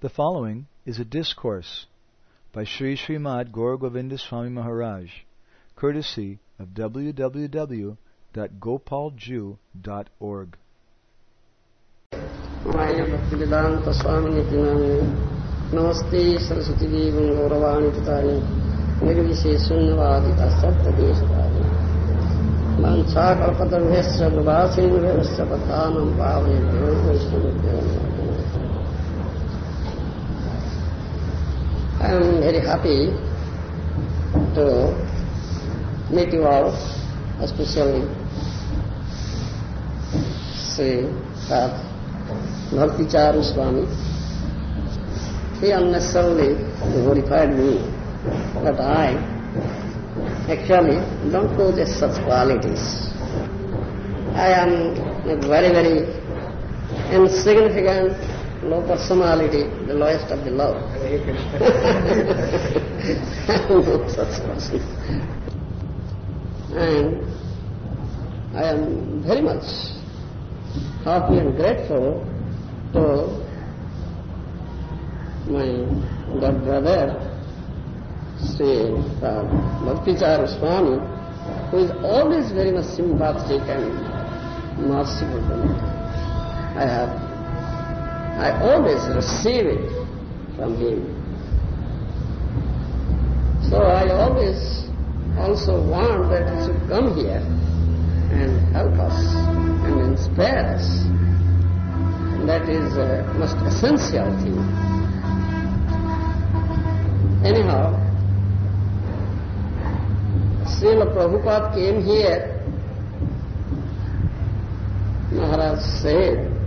The following is a discourse by Sri Srimad Gaur Govinda Swami Maharaj, courtesy of www.gopalju.org. माया भक्तिवेदांत स्वामी निति नामे नमस्ते सरस्वती देवं गौरवाणी पितानि निर्विशेष शून्यवादी पाश्चात्य देशवादी वाञ्छाकल्पतरुभ्यश्च प्रभासिन्भ्यश्च पथानं पावनेभ्यो वैष्णवेभ्यो I am very happy to meet you all, especially Sri Bhakti Charu Swami. He unnecessarily glorified me, but I actually don't possess such qualities. I am a very, very insignificant, low personality, the lowest of the low. No such person. And I am very much happy and grateful to my god brother, Sri Bhakti Charu Swami, who is always very much sympathetic and merciful to me. I have, I always receive it from him. So I always also want that he should come here and help us and inspire us. And That is a most essential thing. Anyhow, Srila Prabhupada came here, Maharaj said,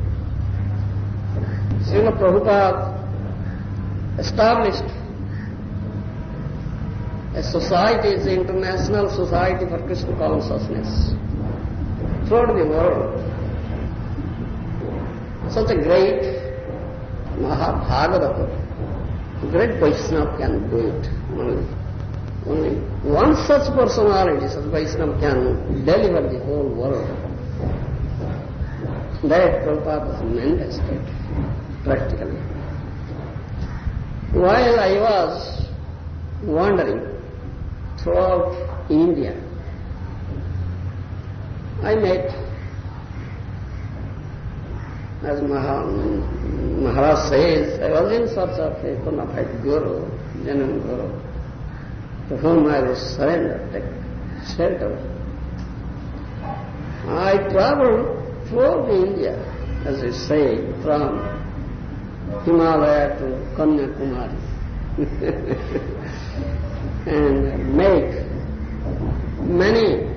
Srila Prabhupada established a society, the International Society for Krishna Consciousness throughout the world. Such a great Mahabhagavata, great Vaishnava can do it. Only, only one such personality, such Vaishnava can deliver the whole world. That Prabhupada was manifested practically. While I was wandering throughout India, I met, as Maha, Maharaj says, I was in search of a bona fide guru, genuine guru, to whom I was surrendered, take shelter. I traveled throughout India, as we say, from Himalaya to Kanyakumari, and make many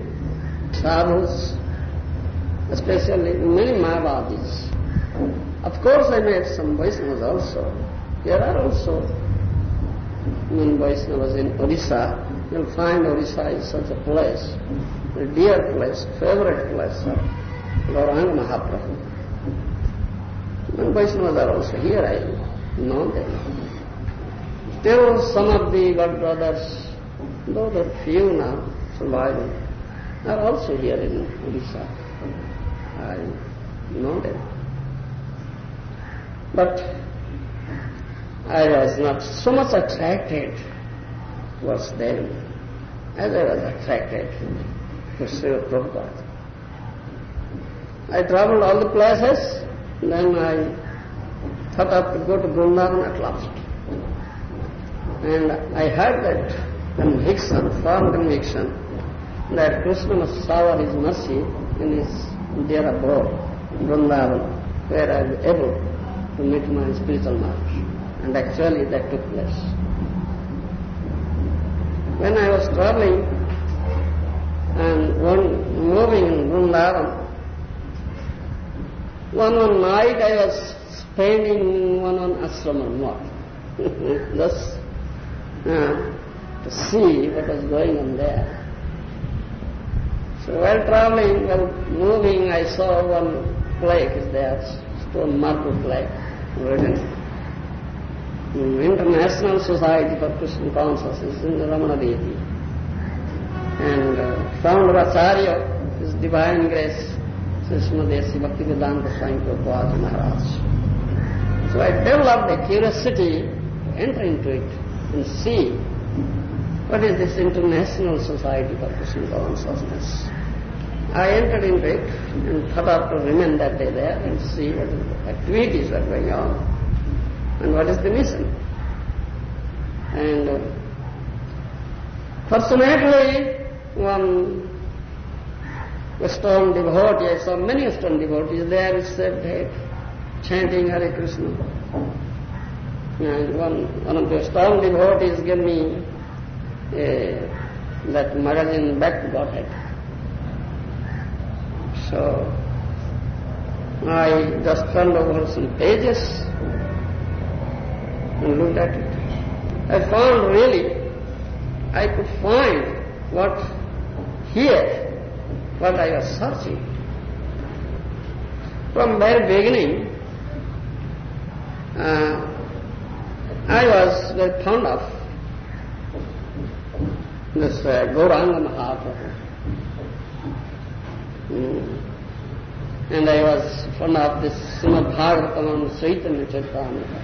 sadhus, especially many Mayavadis. Of course I met some Vaishnavas also. There are also many Vaishnavas in Odisha. You'll find Odisha is such a place, a dear place, favorite place of Gauranga Mahaprabhu. Many Vaishnavas are also here, I know them. Still some of the God brothers, though there are few now surviving, are also here in Odisha. I know them. But I was not so much attracted towards them as I was attracted to Srila Prabhupada. I traveled all the places, then I thought of to go to Vrindavan at last. And I had that conviction, firm conviction, that Krishna must shower his mercy in his dear abode, Vrindavan, where I was able to meet my spiritual march. And actually that took place. When I was traveling and one moving in Vrindavan, one one night I was spending in one one ashram or more. Just uh, to see what was going on there. So while traveling, while moving, I saw one plaque is there, stone marble plaque, written International Society for Krishna Consciousness in Raman Reti. And uh, founder Acharya, His Divine Grace, Sri Srimad Bhakti Vedanta Swami Prabhupada Maharaj. So I developed a curiosity, to enter into it and see what is this International Society for Krishna Consciousness. I entered into it and thought of to remain that day there and see what activities are going on and what is the mission. And uh, fortunately, one stone devotee, I saw many stone devotees there, hey, chanting Hare Krishna. And one, one of the stone devotees gave me uh, that magazine Back to Godhead. So I just turned over some pages and looked at it. I found really I could find what here, what I was searching. From very beginning, uh, I was very fond of this uh, Gauranga Mahaprabhu. Mm. And I was fond of this Srimad Bhagavatam and Chaitanya Charitamrita.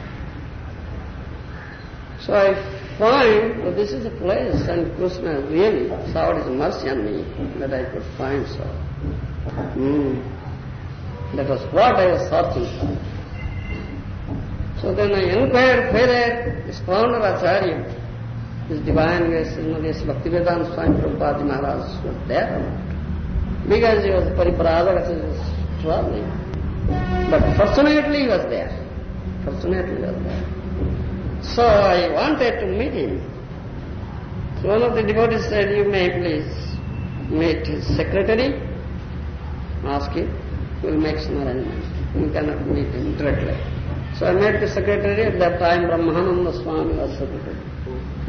So I find that this is a place and Krishna really showed his mercy on me that I could find so. Mm. That was what I was searching for. So then I inquired whether this founder of Acharya, this divine grace, this Bhaktivedanta Swami Prabhupada Maharaj was there. Because he was Pariparada, he was traveling. But fortunately he was there. Fortunately he was there. So I wanted to meet him. So one of the devotees said, you may please meet his secretary, ask him, we'll make some arrangements. You cannot meet him directly. So I met the secretary, at that time Brahmananda Swami was secretary.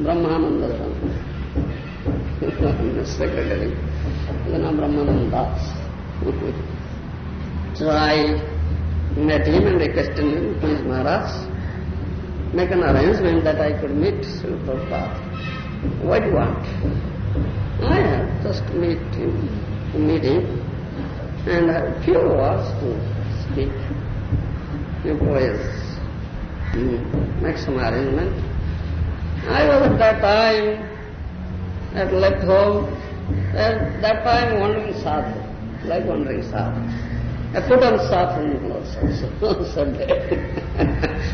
Brahmananda Swami. the secretary. Then uh, Brahmananda Das. so I met him and requested him, please Maharaj, make an arrangement that I could meet Srila Prabhupada. What do you want? I just meet him, meet him, and a few words to speak. You please make some arrangement. I was at that time, had left home, at that time wandering sadhu, like wandering sadhu. I put on saffron clothes also, Sunday.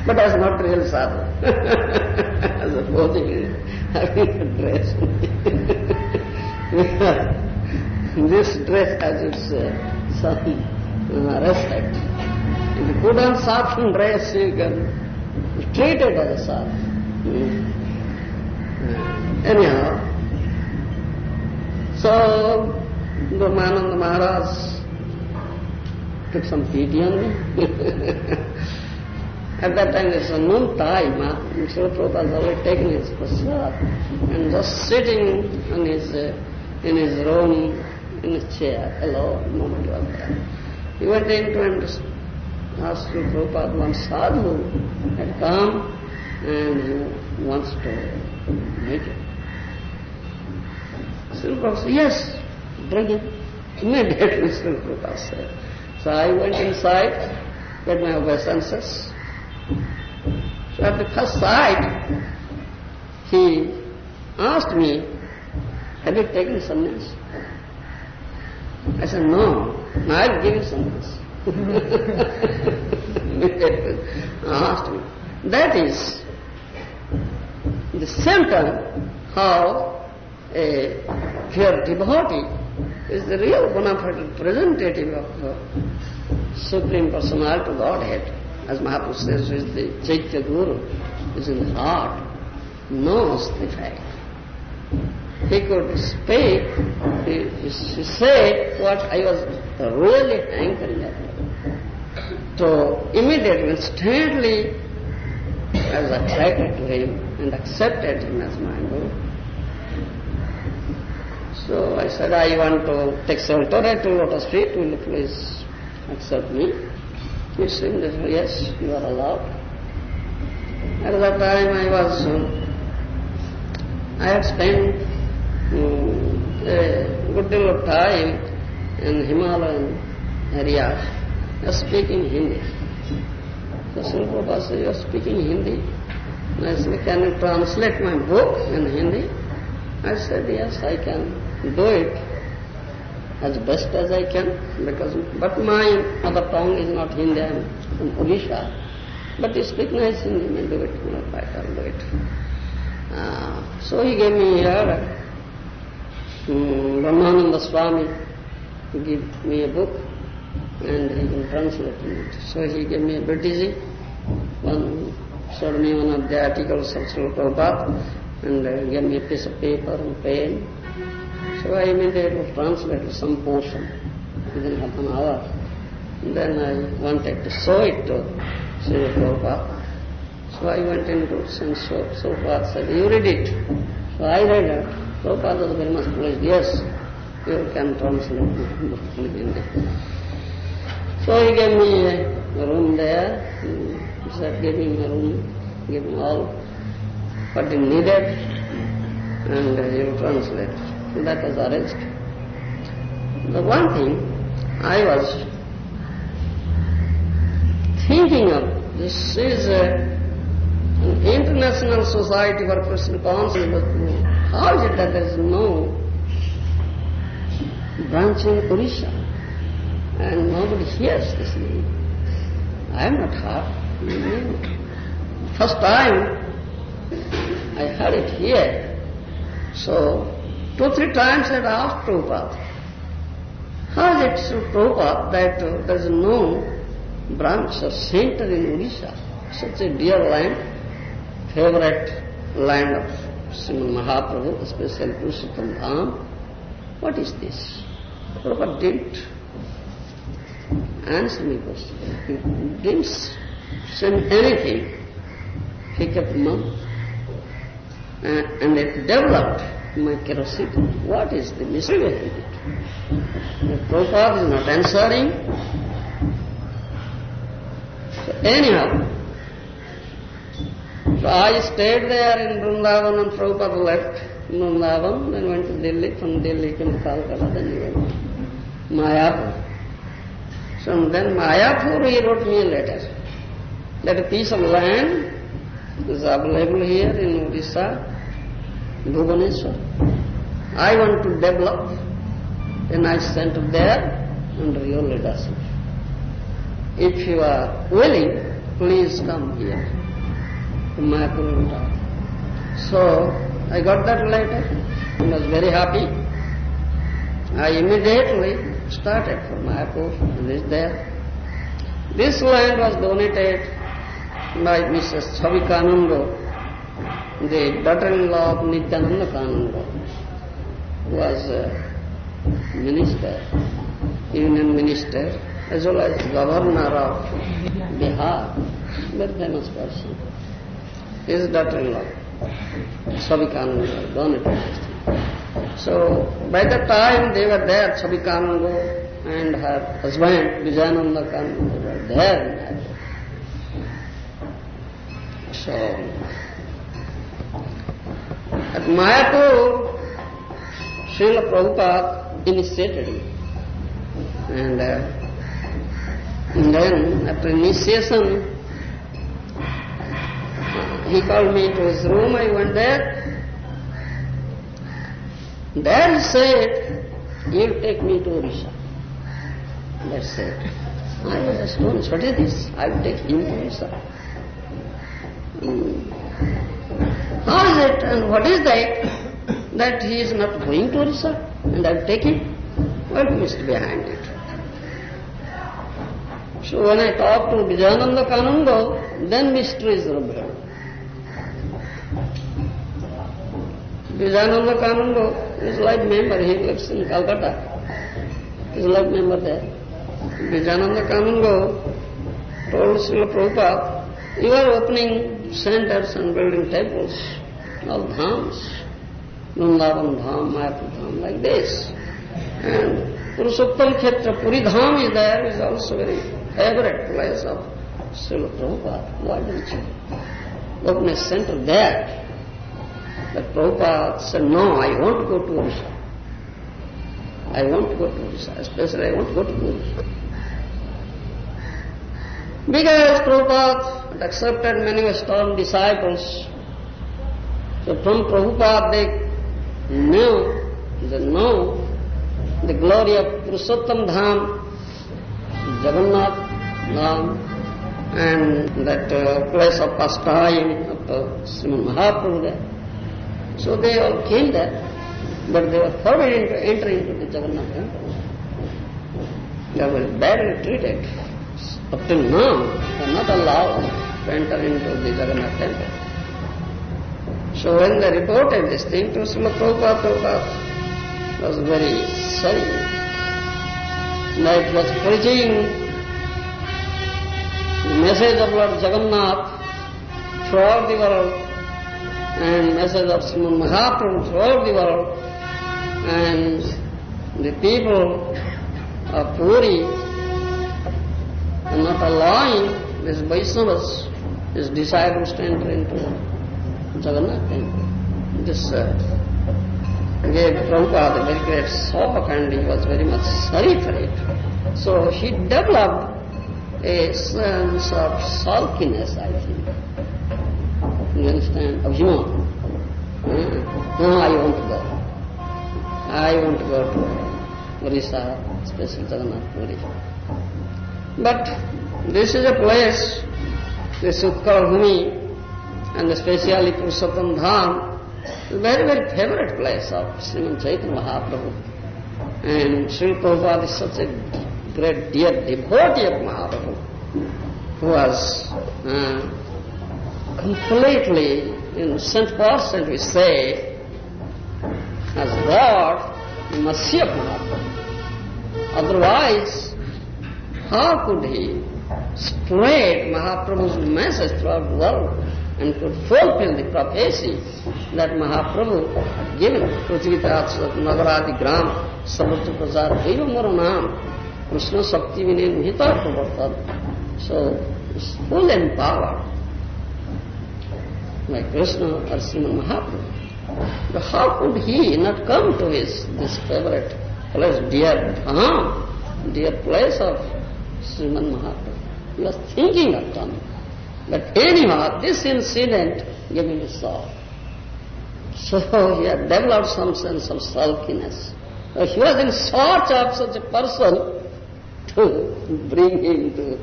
But I was not real sadhu. I was posing having a dress. this dress has its uh, some uh, respect. If you put on saffron dress, you can treat it as a sadhu. Mm. Anyhow, so Brahmananda Maharaj took some pity on me. At that time there's no time. Srila Prabhupada has already taken his prasad and just sitting on his, uh, in his room, in his chair, alone, moment was there. He went into and asked Srila Prabhupada, one sadhu had come and he wants to meet you. Srila Prabhupada said, yes, bring him. Immediately Srila Prabhupada said. So I went inside, got my obeisances. So at the first sight, he asked me, have you taken sannyas? I said, no, I'll give you sannyas. asked me. That is the symptom how a pure devotee is the real bona fide representative of the Supreme Personality of Godhead. As Mahaprabhu says, is the Chaitya Guru, is in the heart, knows the fact. He could speak, he, he say what I was really hankering at. So immediately, instantly, I was attracted to him and accepted him as my Guru. So I said, I want to take shelter at Lotus Feet, will you please accept me? He said, yes, you are allowed. At that time I was, uh, I had spent um, a good deal of time in Himalayan area speaking Hindi. So Srila said, you are speaking Hindi? And I said, can you translate my book in Hindi? I said, yes, I can do it as best as I can, because but my mother tongue is not Hindi, I am from Odisha. But you speak nice Hindi, may do it, no, I can do it. Uh, so he gave me here, um, Brahmananda Swami, to give me a book, and he can translate it. So he gave me a British, one showed me one of the articles of Srila Prabhupada, and uh, gave me a piece of paper and pen. So I immediately translated some portion within half an hour. Then I wanted to show it to Srila Prabhupada. So I went into and so, Prabhupada said, you read it. So I read it. Prabhupada was very much pleased. Yes, you can translate So he gave me a room there. He said, give him a room, give him all what he needed, and he translate. That was arranged. The one thing I was thinking of, this is a, an international society for Krishna consciousness, how is it that there is no branch in Odisha? And nobody hears this name. I am not heard. First time I heard it here. So, two, three times I asked Prabhupada, how is it so Prabhupada that uh, there is no branch or center in Odisha, such a dear land, favorite land of Srimad Mahaprabhu, especially Purushottam Dham. What is this? Prabhupada didn't answer me question. He didn't send anything. He kept mum. Uh, and it developed my curiosity. What is the mystery behind it? The Prabhupada is not answering. So anyhow, so I stayed there in Vrindavan and Prabhupada left Vrindavan, then went to Delhi, from Delhi came to Calcutta, then he went to Mayapur. So then Mayapur he wrote me a letter that a piece of land is available here in Odisha, Bhubaneswar. I want to develop, a nice center there under your leadership. If you are willing, please come here to Mayapur. So I got that letter and was very happy. I immediately started from Mayapur and is there. This land was donated by Mrs. Chavi Kanungo, the daughter-in-law of Nityananda who was a minister, union minister, as well as governor of Bihar, very famous person. His daughter-in-law, Kanungo, donated so by the time they were there, Chabi Kanungo and her husband, Vijayananda Kanungo, were there in At Mayapur, Srila Prabhupada initiated me. And, uh, and then after initiation, he called me to his room, I went there, there he said, you'll take me to Orissa. That's it. I was astonished. What is this? I'll take him to Orissa. Hmm. How is it and what is that? That he is not going to Orissa and I'll take him? What mystery behind it? So when I talk to Vijayananda Kanungo, then mystery is revealed. Vijayananda Kanungo is life member, he lives in Calcutta. He's life member there. Vijayananda Kanungo told Srila Prabhupada, you are opening centers and building temples, all dhams, Vrindavan dham, Mayapur dham, like this. And Purushottam Khetra, Puri dham is there, is also very favorite place of Srila Prabhupada. Why don't you open a center there? But Prabhupada said, no, I won't go to Orissa. I won't go to Orissa, especially I won't go to Guru. Because Prabhupada had accepted many Western disciples, so from Prabhupada they knew, they know the glory of Purushottam Dham, Jagannath Dham, and that uh, place of pastime of uh, Srimad Mahaprabhu there. So they all came there, but they were forbidden to enter into the Jagannath temple. They were badly treated. Up till now, they are not allowed to enter into the Jagannath temple. So when they reported this thing to Srila Prabhupada, Prabhupada was very sorry. Like was preaching the message of Lord Jagannath throughout the world and message of Srimad Mahaprabhu throughout the world and the people of Puri not allowing these Vaishnavas, his disciples to enter into Jagannath temple. This uh, gave Prabhupada very great shock and he was very much sorry for it. So he developed a sense of sulkiness, I think. You understand? Of human. Hmm? No, I want to go. I want to go to Orissa, especially Jagannath Puri. But this is a place, the Sukkarhumi, and especially Purushottam Dham, very, very favorite place of Sriman Chaitanya Mahaprabhu. And Sri Prabhupada is such a great dear devotee of Mahaprabhu, who was uh, completely innocent person, we say, as God, the mercy of Mahaprabhu. Otherwise, how could he spread Mahaprabhu's message throughout the world and could fulfill the prophecy that Mahaprabhu had given? Prithvitat Nagaradi Gram Samartha Prasar Deva Maranam Krishna Shakti Vinen Hita Pravartad. So, it's full power, like Krishna or Sriman Mahaprabhu. But how could he not come to his this favorite place, dear Dham, dear place of Sriman Mahaprabhu? He was thinking of coming. But anyhow, this incident gave him a shock. So he had developed some sense of sulkiness. So he was in search of such a person to bring him to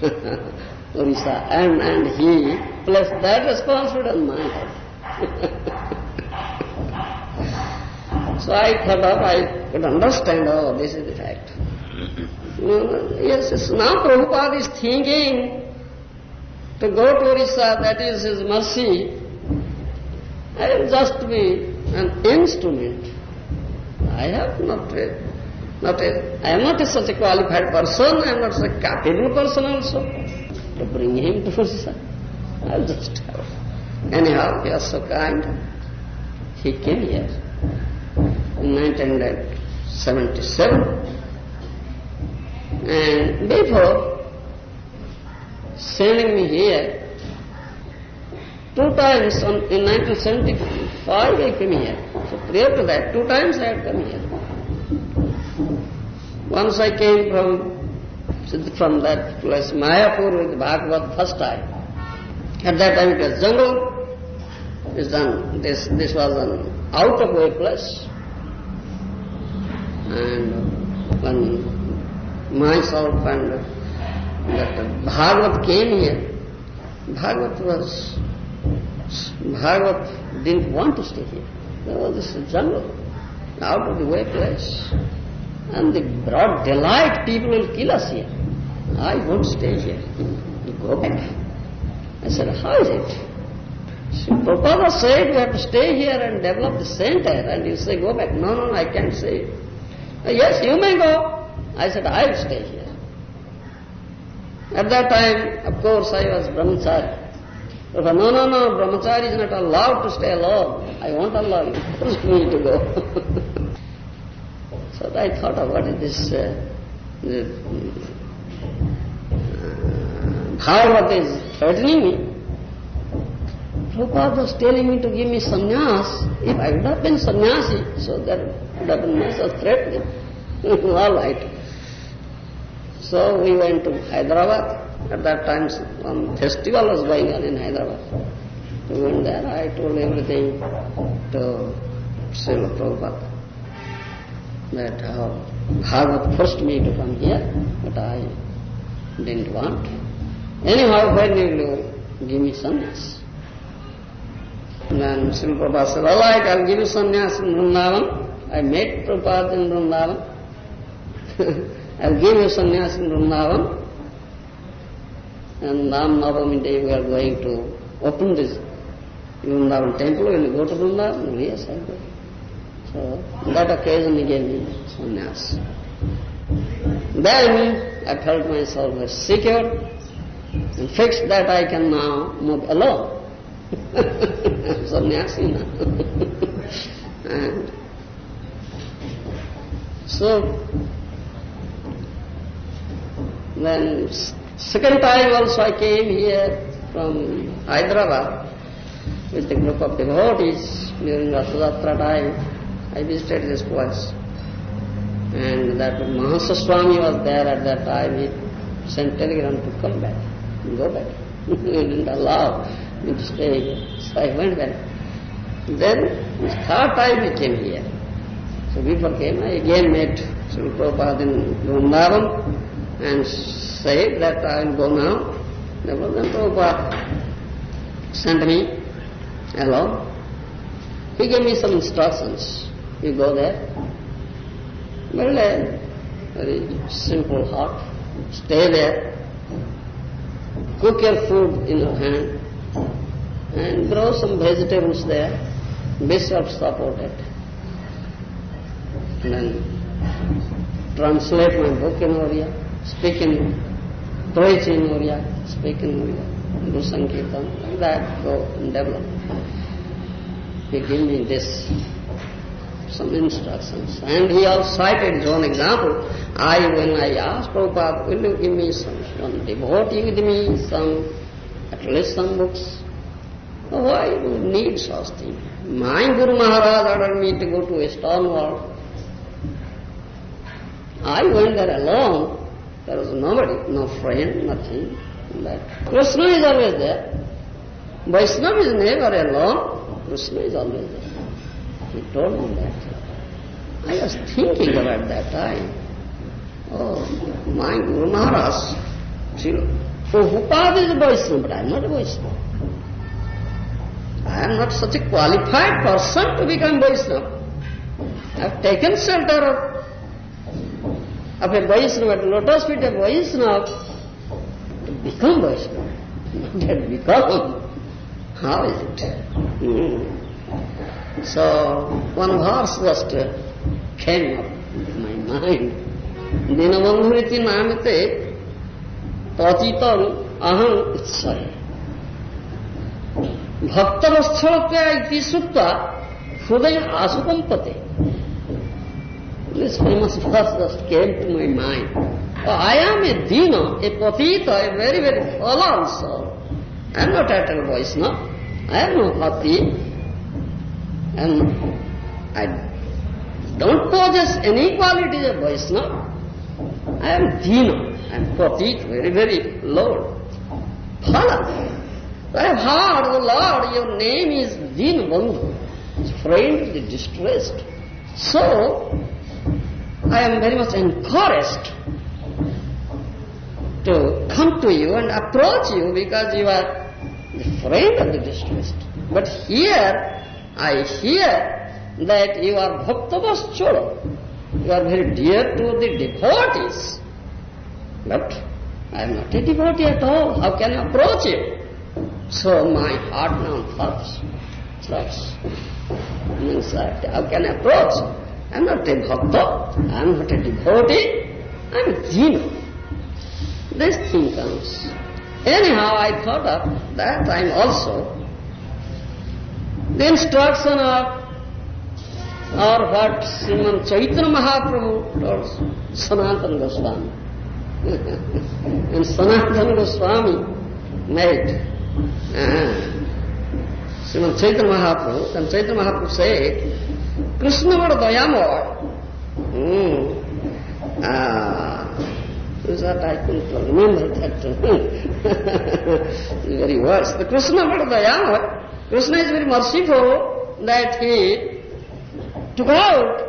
Orissa. And, and he placed that responsibility on my head. so I thought of, I could understand, oh, this is the fact. Yes, now Prabhupada is thinking to go to Orissa, that is his mercy. I will just be an instrument. I have not not a, I am not a such a qualified person, I am not such a capable person also. To bring him to Orissa, I will just have. Anyhow, he was so kind. He came here in 1977. And before sending me here, two times on, in 1975 I came here. So prior to that, two times I had come here. Once I came from from that place, Mayapur with Bhagavat first time. At that time it was jungle. This, this, this was an out-of-way place. And when myself and that Bhagavat came here, Bhagavat was, Bhagavat didn't want to stay here. There was this jungle, out-of-the-way place. And the broad delight, people will kill us here. I won't stay here. You go back. I said, how is it? So Prabhupada said you have to stay here and develop the center. And you say, go back. No, no, no, I can't say. Yes, you may go. I said, I will stay here. At that time, of course, I was brahmachari. But no, no, no, brahmachari is not allowed to stay alone. I won't allow you. Force me to go. so I thought of what is this uh, Bhagavat is threatening me. Prabhupada was telling me to give me sannyas. If I would have been sannyasi, so that would have been of threat. All right. So we went to Hyderabad At that time, one festival was going on in Hyderabad. We went there, I told everything to Srila Prabhupada. That how Bhagavat forced me to come here, but I didn't want. Anyhow, when will you give me sannyas? Then Srila Prabhupada said, all right, I'll give you sannyas in Vrindavan. I met Prabhupada in Vrindavan. I'll give you sannyas in Vrindavan. And Ram Navami day we are going to open this Vrindavan temple. Will you go to Vrindavan? Yes, I'll go. So, that occasion he gave me sannyas. Then I felt myself very secure and fixed that I can now move alone. sannyasi now. and so, then second time also I came here from Hyderabad with a group of devotees during Rathayatra time. I visited this place. And that Mahamsa Swami was there at that time. He sent telegram to come back, go back. he didn't allow me to stay here. So I went back. Then, third time he came here. So before came, I again met Sri Prabhupada in Vrindavan and said that I will go now. Then Prabhupada sent me alone. He gave me some instructions. You go there. Very, very simple heart. Stay there. Cook your food in your hand and grow some vegetables there. Be self-supported. And then translate my book in Oriya, speak in preach in Oriya, speak in Oriya, do like that, go and develop. He gave me this, some instructions. And he also cited his own example. I, when I asked Prabhupada, will you give me some, one devotee with me, some, at least some books? Why do you need such thing? My Guru Maharaj ordered me to go to a stone wall. I went there alone. There was nobody, no friend, nothing. But Krishna is always there. Vaishnava is never alone. Krishna is always there. He told me that. I was thinking about that time. Oh, my Guru Maharaj, Prabhupada is a Vaishnava, but I am not a Vaishnava. I am not such a qualified person to become Vaishnava. I have taken shelter of, of a Vaishnava, at the lotus feet of Vaishnava, to become Vaishnava. Not become. How is it? Mm. So, one verse just came up in my mind. Dinabandhuriti namate patitam aham utsaya. ভক্তবস্থলকে ইতি সুক্তা হৃদয় আসুকম্পতে This famous verse just came to my mind. Oh, I am a dina, a patita, a very, very fallen soul. I am not at all Vaishnava. I have no bhakti. And I don't possess any qualities of Vaishnava. I am dina, I am patit, very, very low. Phala. I have heard, O Lord, your name is Dinabandhu, friend of the distressed. So, I am very much encouraged to come to you and approach you because you are the friend of the distressed. But here, I hear that you are Bhaktavatsala. You are very dear to the devotees. But I am not a devotee at all. How can I approach you? So my heart now throbs, throbs. Means that how can I approach? I am not a bhakta, I am not a devotee, I am a jina. This thing comes. Anyhow, I thought of that time also, the instruction of or what Sriman Chaitanya Mahaprabhu told Sanatana Goswami. and Sanatana Goswami made uh, Sriman Chaitanya Mahaprabhu, and Chaitanya Mahaprabhu said, Var dayamor. Hmm. Uh, that I couldn't remember that very words. The Krishna Bhattadayama, Krishna is very merciful that he took out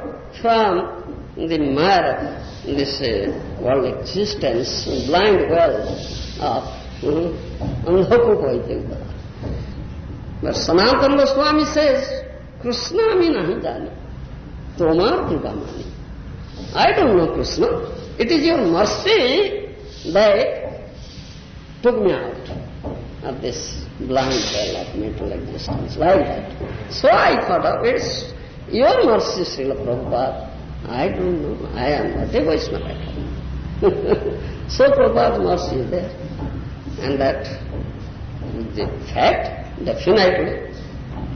from the mire of this uh, world existence, blind well of Andhakupa But Sanatana Goswami says, Krishna mi nahi jani, tomar kripa. I don't know Krishna. It is your mercy that took me out of this blind well of mental existence, like that. So I thought of it's your mercy, Srila Prabhupada. I don't know. I am not a Vaishnava at all. so Prabhupada's mercy is there. And that the fact, definitely,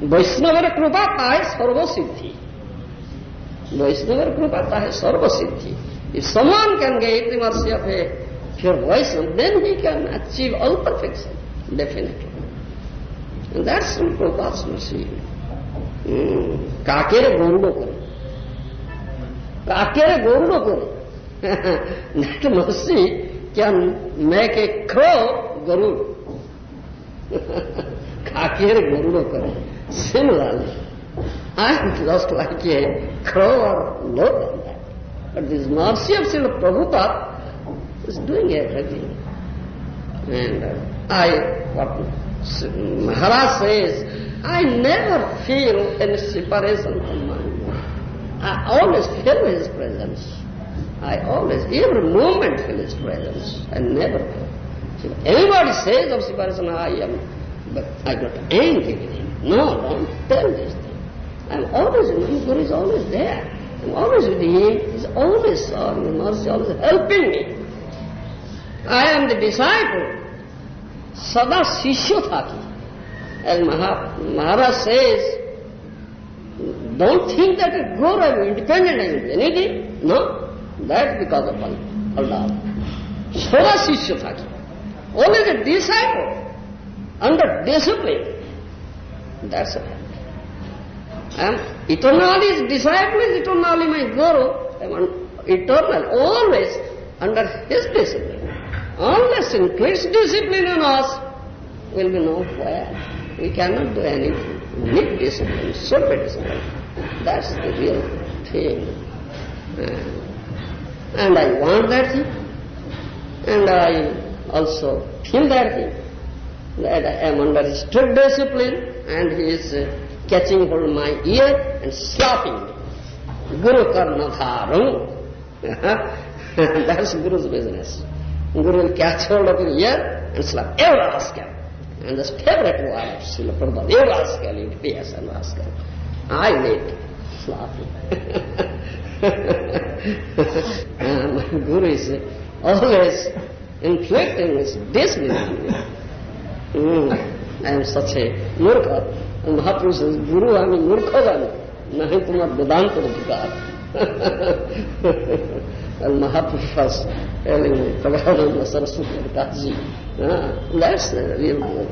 Vaishnava Krupa Tahe Sarva Siddhi. Vaishnava Krupa Tahe Sarva Siddhi. If someone can get the mercy of a pure Vaishnava, then he can achieve all perfection, definitely. And that's Prabhupada's mercy. কাকের গৌরব করে কাকের গৌরব করে that mercy can make a crow garud. কাকের গৌরব করে Similarly, I am just like a crow or lower than that. But this mercy of Srila Prabhupada is doing everything. And uh, I, what Maharaj says, I never feel any separation from my. I always feel His presence. I always, every moment feel His presence. I never feel. Everybody says of separation, I am, but I got angry with him. No, don't tell this thing. I'm always, my Guru is always there. I'm always with him. He's always showing the mercy, always helping me. I am the disciple. Sada Shishya Thaki. As Maharaj says, don't think that a guru I am independent, I anything. No, that's because of Allah. Sada Shishya Thaki. Only the disciple, under discipline, that's it. Am eternally disciple is eternally my guru. I am eternal, always under his discipline. Unless increase discipline on us, will be nowhere. We cannot do anything. Need discipline, be discipline. That's the real thing. Um, and I want that thing. And I also feel that thing. That I am under strict discipline and he is uh, catching hold of my ear and slapping me. Guru karna dharam. That's Guru's business. Guru will catch hold of your ear and slap. You rascal. And this favorite word of Srila Prabhupada, you rascal, you fierce and rascal. I need slapping. and my Guru is always inflicting this discipline. Mm, I am such a murkha. And I am a murkha jani. Nahi tumar vedanta adhikar. and Mahaprabhu was telling me, Prabhupada Saraswati Prakash uh, that's the real Guru.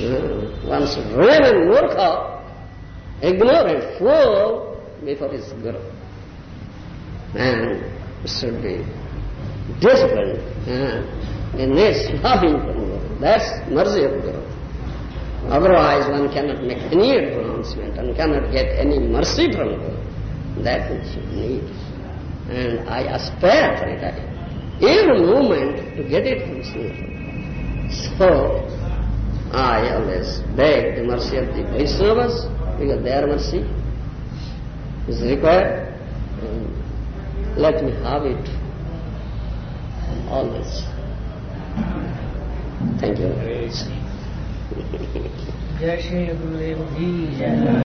Uh, one should remain murkha, ignorant, fool before his Guru. And should be disciplined. Uh, in this loving. That's mercy. Otherwise one cannot make any advancement and cannot get any mercy from Guru. That which need. And I aspire for it every moment to get it from Sri So I always beg the mercy of the Vaishnavas because their mercy is required. And let me have it always. Thank you ရရှိကုလေးမိရနာ